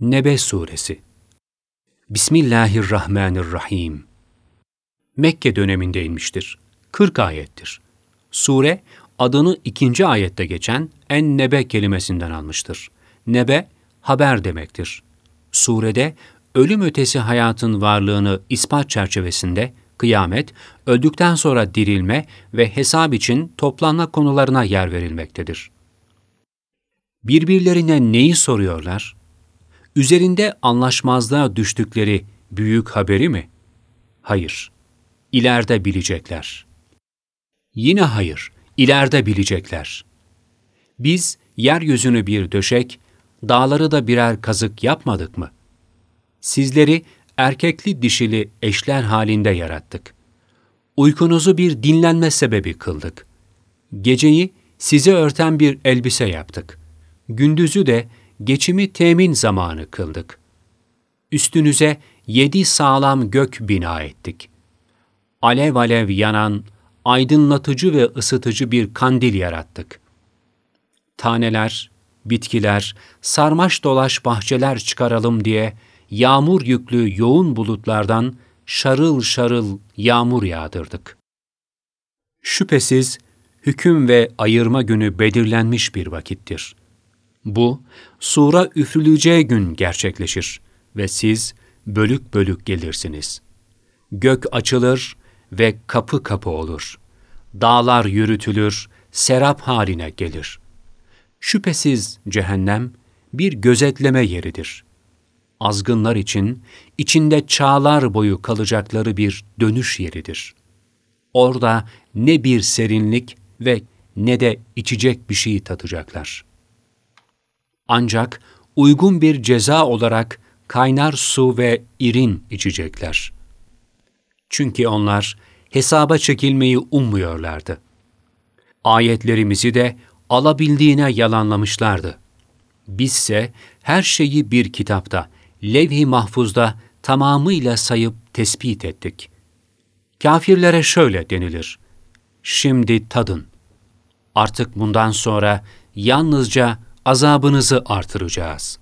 Nebe Suresi Bismillahirrahmanirrahim Mekke döneminde inmiştir. 40 ayettir. Sure, adını ikinci ayette geçen en-nebe kelimesinden almıştır. Nebe, haber demektir. Surede, ölüm ötesi hayatın varlığını ispat çerçevesinde kıyamet, öldükten sonra dirilme ve hesap için toplanma konularına yer verilmektedir. Birbirlerine neyi soruyorlar? Üzerinde anlaşmazlığa düştükleri büyük haberi mi? Hayır. İleride bilecekler. Yine hayır. İleride bilecekler. Biz yeryüzünü bir döşek, dağları da birer kazık yapmadık mı? Sizleri erkekli dişili eşler halinde yarattık. Uykunuzu bir dinlenme sebebi kıldık. Geceyi size örten bir elbise yaptık. Gündüzü de geçimi temin zamanı kıldık. Üstünüze yedi sağlam gök bina ettik. Alev alev yanan, aydınlatıcı ve ısıtıcı bir kandil yarattık. Taneler, bitkiler, sarmaş dolaş bahçeler çıkaralım diye yağmur yüklü yoğun bulutlardan şarıl şarıl yağmur yağdırdık. Şüphesiz hüküm ve ayırma günü belirlenmiş bir vakittir. Bu, sura üfürüleceği gün gerçekleşir ve siz bölük bölük gelirsiniz. Gök açılır ve kapı kapı olur. Dağlar yürütülür, serap haline gelir. Şüphesiz cehennem bir gözetleme yeridir. Azgınlar için içinde çağlar boyu kalacakları bir dönüş yeridir. Orada ne bir serinlik ve ne de içecek bir şey tatacaklar.'' Ancak uygun bir ceza olarak kaynar su ve irin içecekler. Çünkü onlar hesaba çekilmeyi ummuyorlardı. Ayetlerimizi de alabildiğine yalanlamışlardı. Bizse her şeyi bir kitapta, levh-i mahfuzda tamamıyla sayıp tespit ettik. Kafirlere şöyle denilir. Şimdi tadın. Artık bundan sonra yalnızca azabınızı artıracağız.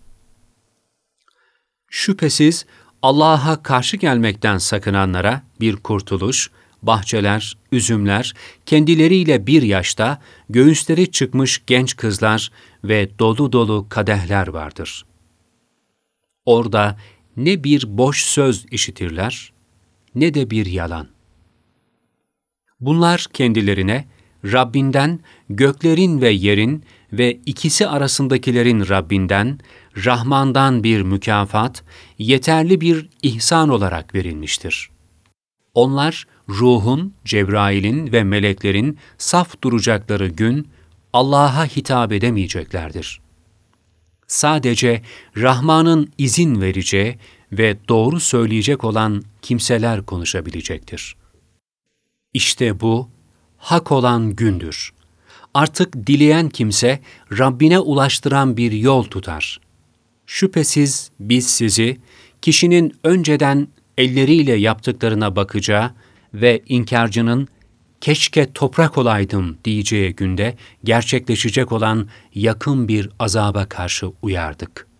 Şüphesiz Allah'a karşı gelmekten sakınanlara bir kurtuluş, bahçeler, üzümler, kendileriyle bir yaşta göğüsleri çıkmış genç kızlar ve dolu dolu kadehler vardır. Orada ne bir boş söz işitirler, ne de bir yalan. Bunlar kendilerine Rabbinden göklerin ve yerin ve ikisi arasındakilerin Rabbinden, Rahman'dan bir mükafat, yeterli bir ihsan olarak verilmiştir. Onlar, ruhun, Cebrail'in ve meleklerin saf duracakları gün, Allah'a hitap edemeyeceklerdir. Sadece Rahman'ın izin vereceği ve doğru söyleyecek olan kimseler konuşabilecektir. İşte bu, hak olan gündür artık dileyen kimse Rabbine ulaştıran bir yol tutar. Şüphesiz biz sizi kişinin önceden elleriyle yaptıklarına bakacağı ve inkarcının keşke toprak olaydım diyeceği günde gerçekleşecek olan yakın bir azaba karşı uyardık.''